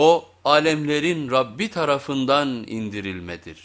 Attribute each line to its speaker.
Speaker 1: O alemlerin Rabbi tarafından indirilmedir.